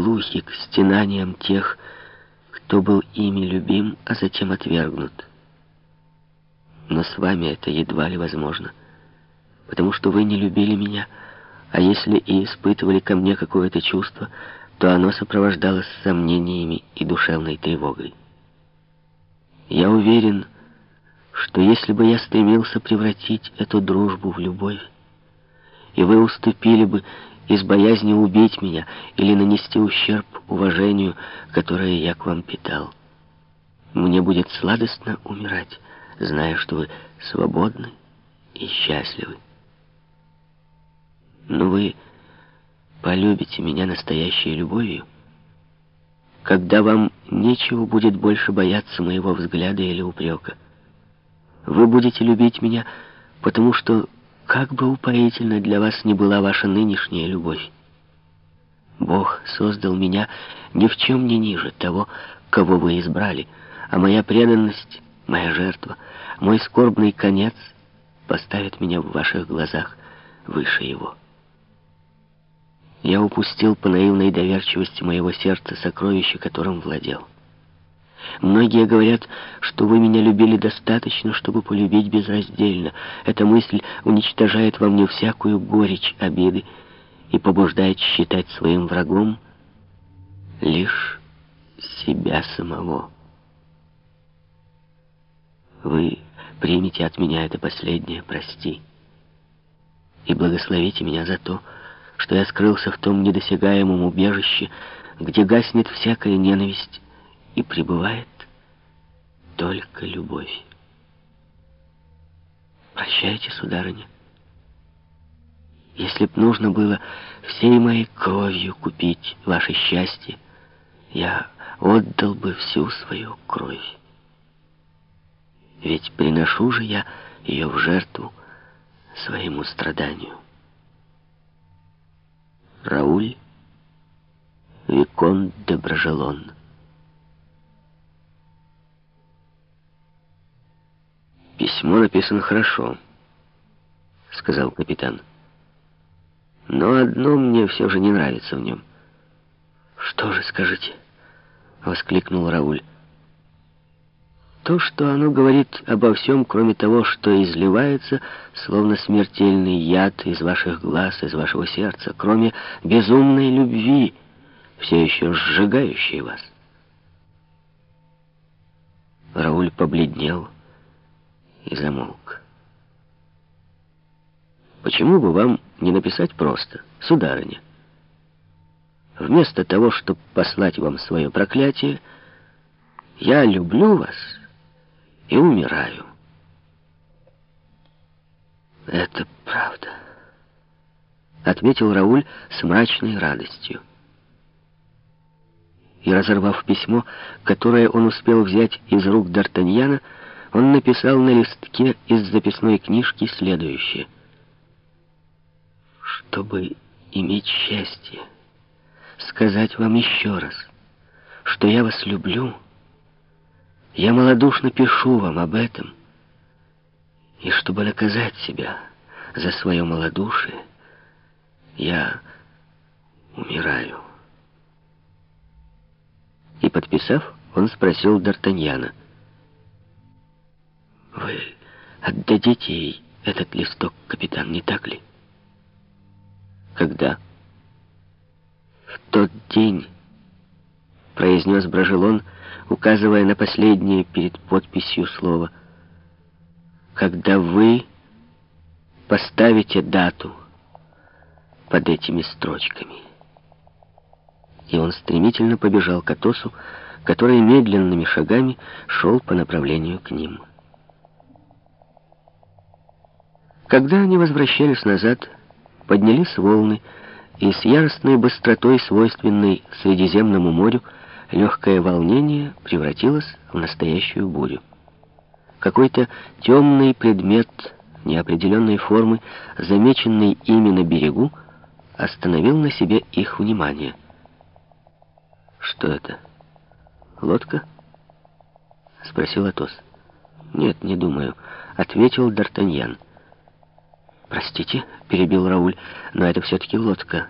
глухи к стенаниям тех, кто был ими любим, а затем отвергнут. Но с вами это едва ли возможно, потому что вы не любили меня, а если и испытывали ко мне какое-то чувство, то оно сопровождалось сомнениями и душевной тревогой. Я уверен, что если бы я стремился превратить эту дружбу в любовь, и вы уступили бы из боязни убить меня или нанести ущерб уважению, которое я к вам питал, мне будет сладостно умирать, зная, что вы свободны и счастливы. Но вы полюбите меня настоящей любовью, когда вам нечего будет больше бояться моего взгляда или упрека. Вы будете любить меня, потому что, как бы упоительна для вас ни была ваша нынешняя любовь, Бог создал меня ни в чем не ниже того, кого вы избрали, а моя преданность, моя жертва, мой скорбный конец поставят меня в ваших глазах выше его. Я упустил по наивной доверчивости моего сердца сокровище, которым владел. Многие говорят, что вы меня любили достаточно, чтобы полюбить безраздельно. Эта мысль уничтожает во мне всякую горечь обиды и побуждает считать своим врагом лишь себя самого. Вы примите от меня это последнее «прости» и благословите меня за то, что я скрылся в том недосягаемом убежище, где гаснет всякая ненависть и пребывает только любовь. Прощайте, сударыня. Если б нужно было всей моей кровью купить ваше счастье, я отдал бы всю свою кровь. Ведь приношу же я ее в жертву своему страданию. Рауль Викон де Брожелон «Письмо написано хорошо», — сказал капитан. «Но одно мне все же не нравится в нем». «Что же, скажите?» — воскликнул Рауль. «То, что оно говорит обо всем, кроме того, что изливается, словно смертельный яд из ваших глаз, из вашего сердца, кроме безумной любви, все еще сжигающей вас». Рауль побледнел и замолк. Почему бы вам не написать просто, сударыня? Вместо того, чтобы послать вам свое проклятие, я люблю вас и умираю. Это правда, ответил Рауль с мрачной радостью. И разорвав письмо, которое он успел взять из рук Д'Артаньяна, он написал на листке из записной книжки следующее. «Чтобы иметь счастье, сказать вам еще раз, что я вас люблю, я малодушно пишу вам об этом, и чтобы наказать себя за свое малодушие, я умираю». И, подписав, он спросил Д'Артаньяна, вы отдадите ей этот листок, капитан, не так ли? Когда? В тот день, произнес Брожелон, указывая на последнее перед подписью слово, когда вы поставите дату под этими строчками. И он стремительно побежал к Атосу, который медленными шагами шел по направлению к ним. Когда они возвращались назад, поднялись волны, и с яростной быстротой, свойственной Средиземному морю, легкое волнение превратилось в настоящую бурю. Какой-то темный предмет неопределенной формы, замеченный ими на берегу, остановил на себе их внимание. «Что это? Лодка?» — спросил Атос. «Нет, не думаю», — ответил Д'Артаньян. «Простите», — перебил Рауль, — «но это все-таки лодка».